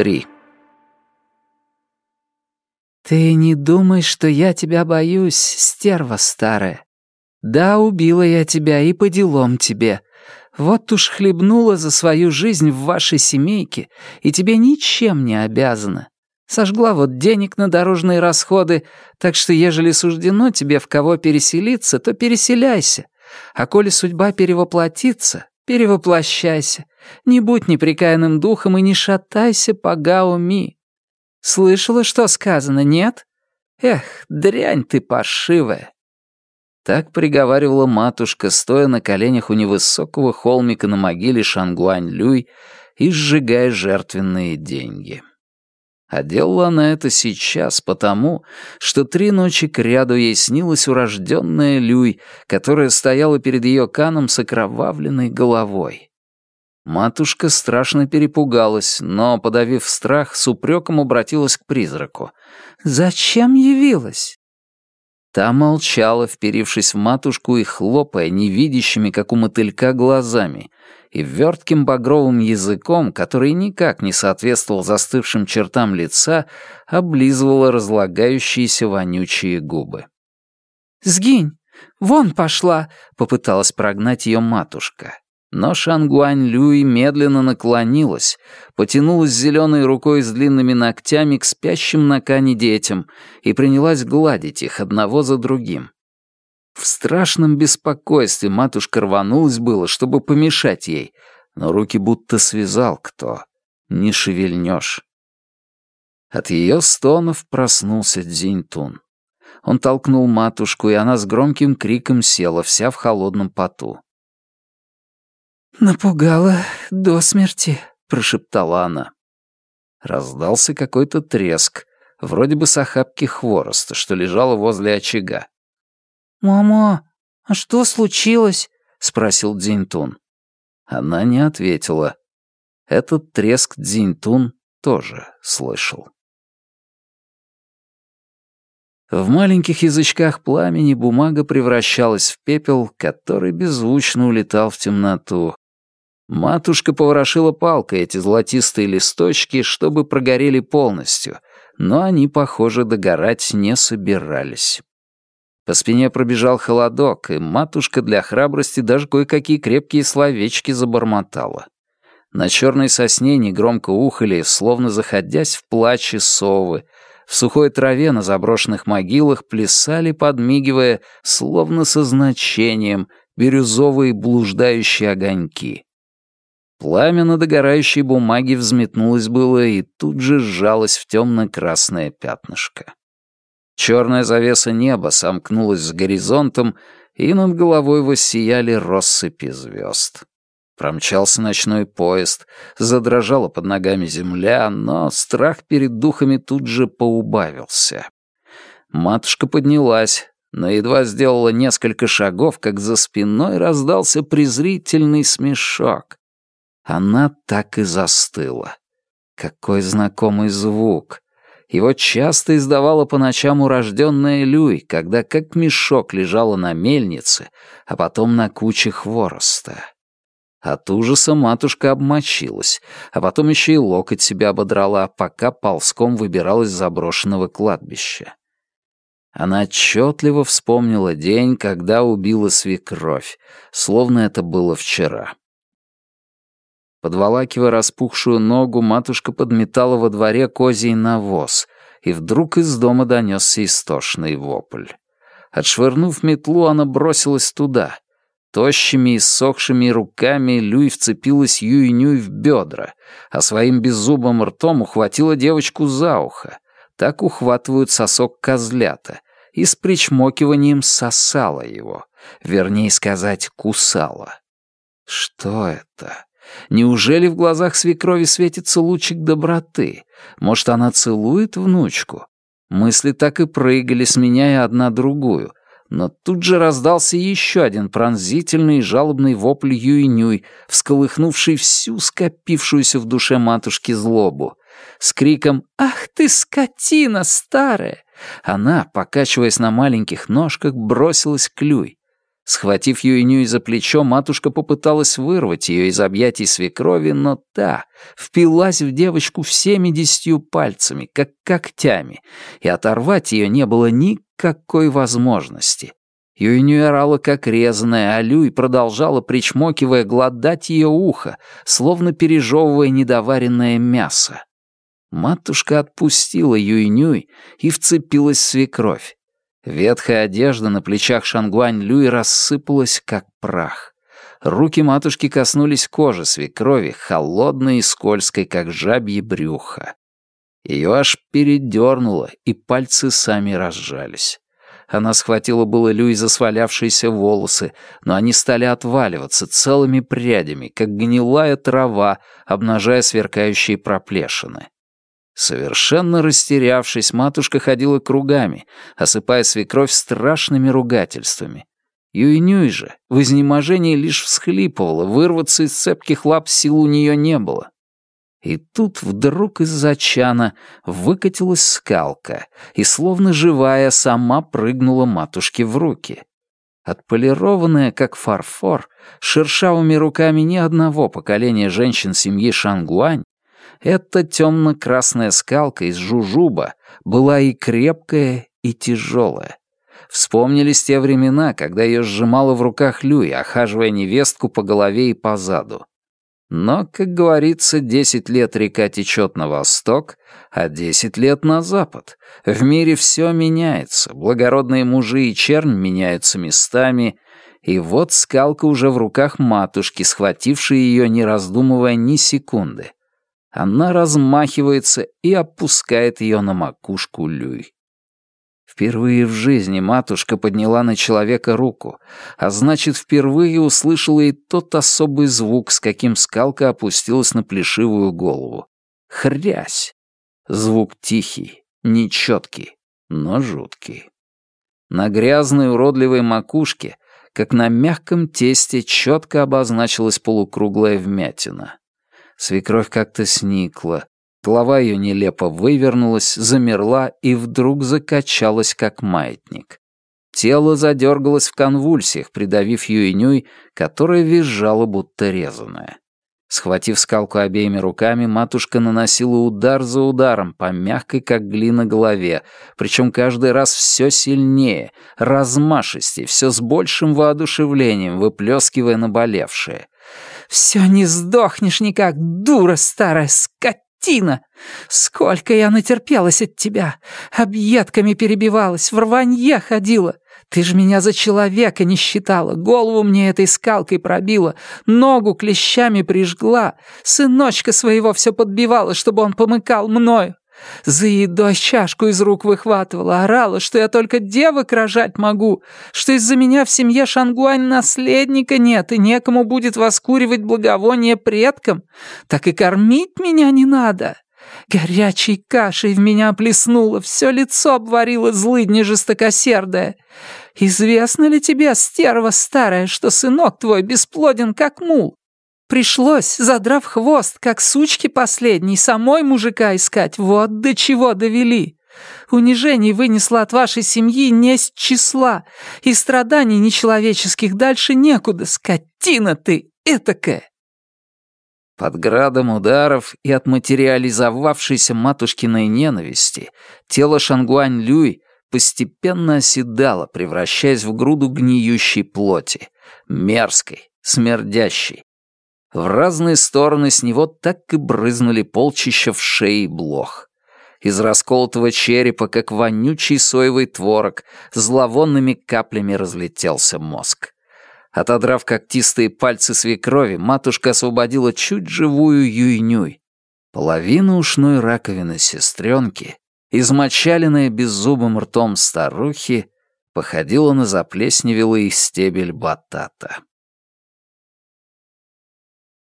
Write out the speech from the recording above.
Три. «Ты не думай, что я тебя боюсь, стерва старая. Да, убила я тебя и по делам тебе. Вот уж хлебнула за свою жизнь в вашей семейке, и тебе ничем не обязана. Сожгла вот денег на дорожные расходы, так что ежели суждено тебе в кого переселиться, то переселяйся. А коли судьба перевоплотится, перевоплощайся. Не будь неприкаянным духом и не шатайся по Гауми. Слышала, что сказано, нет? Эх, дрянь ты паршивая. Так приговаривала матушка, стоя на коленях у невысокого холмика на могиле Шангуань-Люй и сжигая жертвенные деньги. А делала она это сейчас потому, что три ночи кряду ей снилась урожденная Люй, которая стояла перед ее каном с окровавленной головой. Матушка страшно перепугалась, но, подавив страх, с упреком обратилась к призраку. «Зачем явилась?» Та молчала, вперившись в матушку и хлопая невидящими, как у мотылька, глазами, и вертким багровым языком, который никак не соответствовал застывшим чертам лица, облизывала разлагающиеся вонючие губы. «Сгинь! Вон пошла!» — попыталась прогнать ее матушка. Но Шангуань Люй медленно наклонилась, потянулась зеленой рукой с длинными ногтями к спящим на кане детям и принялась гладить их одного за другим. В страшном беспокойстве матушка рванулась было, чтобы помешать ей, но руки будто связал кто. Не шевельнешь. От ее стонов проснулся Дзиньтун. Он толкнул матушку, и она с громким криком села, вся в холодном поту. «Напугала до смерти», — прошептала она. Раздался какой-то треск, вроде бы с охапки хвороста, что лежало возле очага. «Мама, а что случилось?» — спросил Дзиньтун. Она не ответила. Этот треск Дзиньтун тоже слышал. В маленьких язычках пламени бумага превращалась в пепел, который беззвучно улетал в темноту, Матушка поворошила палкой эти золотистые листочки, чтобы прогорели полностью, но они, похоже, догорать не собирались. По спине пробежал холодок, и матушка для храбрости даже кое-какие крепкие словечки забормотала. На черной сосне негромко ухали, словно заходясь в плаче совы. В сухой траве на заброшенных могилах плясали, подмигивая, словно со значением, бирюзовые блуждающие огоньки. Пламя на догорающей бумаге взметнулось было и тут же сжалось в темно-красное пятнышко. Черная завеса неба сомкнулась с горизонтом, и над головой воссияли россыпи звезд. Промчался ночной поезд, задрожала под ногами земля, но страх перед духами тут же поубавился. Матушка поднялась, но едва сделала несколько шагов, как за спиной раздался презрительный смешок. Она так и застыла. Какой знакомый звук! Его часто издавала по ночам урожденная Люй, когда как мешок лежала на мельнице, а потом на куче хвороста. От ужаса матушка обмочилась, а потом еще и локоть себя ободрала, пока ползком выбиралась с заброшенного кладбища. Она отчетливо вспомнила день, когда убила свекровь, словно это было вчера. Подволакивая распухшую ногу, матушка подметала во дворе козий навоз, и вдруг из дома донесся истошный вопль. Отшвырнув метлу, она бросилась туда. Тощими и сохшими руками Люй вцепилась Юй-Нюй в бедра, а своим беззубым ртом ухватила девочку за ухо. Так ухватывают сосок козлята, и с причмокиванием сосала его, вернее сказать, кусала. Что это? Неужели в глазах свекрови светится лучик доброты? Может, она целует внучку? Мысли так и прыгали, сменяя одна другую. Но тут же раздался еще один пронзительный и жалобный вопль Юй-Нюй, всколыхнувший всю скопившуюся в душе матушки злобу. С криком «Ах ты, скотина старая!» она, покачиваясь на маленьких ножках, бросилась к Люй. Схватив Юинюй за плечо, матушка попыталась вырвать ее из объятий свекрови, но та впилась в девочку всеми десятью пальцами, как когтями, и оторвать ее не было никакой возможности. Юинюй орала как резаная, а Люй продолжала, причмокивая, гладать ее ухо, словно пережевывая недоваренное мясо. Матушка отпустила Юинюй и вцепилась в свекровь. Ветхая одежда на плечах Шангуань Люи рассыпалась, как прах. Руки матушки коснулись кожи свекрови, холодной и скользкой, как жабье брюхо. Ее аж передернуло, и пальцы сами разжались. Она схватила было Люи за свалявшиеся волосы, но они стали отваливаться целыми прядями, как гнилая трава, обнажая сверкающие проплешины. Совершенно растерявшись, матушка ходила кругами, осыпая свекровь страшными ругательствами. Юйнюй же в изнеможении лишь всхлипывала, вырваться из цепких лап сил у нее не было. И тут вдруг из-за чана выкатилась скалка и, словно живая, сама прыгнула матушке в руки. Отполированная, как фарфор, шершавыми руками ни одного поколения женщин семьи Шангуань, эта темно-красная скалка из жужуба была и крепкая, и тяжелая. Вспомнились те времена, когда ее сжимала в руках Люй, охаживая невестку по голове и по заду. Но, как говорится, десять лет река течет на восток, а десять лет на запад. В мире все меняется, благородные мужи и чернь меняются местами, и вот скалка уже в руках матушки, схватившей ее, не раздумывая ни секунды. Она размахивается и опускает ее на макушку Люй. Впервые в жизни матушка подняла на человека руку, а значит, впервые услышала и тот особый звук, с каким скалка опустилась на плешивую голову. Хрясь! Звук тихий, нечеткий, но жуткий. На грязной уродливой макушке, как на мягком тесте, четко обозначилась полукруглая вмятина. Свекровь как-то сникла. Голова ее нелепо вывернулась, замерла и вдруг закачалась, как маятник. Тело задергалось в конвульсиях, придавив Юинюй, которая визжала, будто резаная. Схватив скалку обеими руками, матушка наносила удар за ударом по мягкой, как глина, голове, причем каждый раз все сильнее, размашистее, все с большим воодушевлением, выплескивая наболевшее. Все не сдохнешь никак, дура старая скотина! Сколько я натерпелась от тебя! Объедками перебивалась, в рванье ходила. Ты ж меня за человека не считала, голову мне этой скалкой пробила, ногу клещами прижгла, сыночка своего все подбивала, чтобы он помыкал мною. За едой чашку из рук выхватывала, орала, что я только девок рожать могу, что из-за меня в семье Шангуань наследника нет и некому будет воскуривать благовоние предкам. Так и кормить меня не надо. Горячей кашей в меня плеснуло, все лицо обварило злыдня жестокосердая. Известно ли тебе, стерва старая, что сынок твой бесплоден, как мул? Пришлось, задрав хвост, как сучки последней, самой мужика искать. Вот до чего довели. Унижений вынесла от вашей семьи несть числа, и страданий нечеловеческих дальше некуда. Скотина ты этакая!» Под градом ударов и от материализовавшейся матушкиной ненависти тело Шангуань Люй постепенно оседало, превращаясь в груду гниющей плоти, мерзкой, смердящей, в разные стороны с него так и брызнули полчища в шеи блох. Из расколотого черепа, как вонючий соевый творог, зловонными каплями разлетелся мозг. Отодрав когтистые пальцы свекрови, матушка освободила чуть живую юйнюй. Половина ушной раковины сестренки, измочаленная беззубым ртом старухи, походила на заплесневелый стебель батата.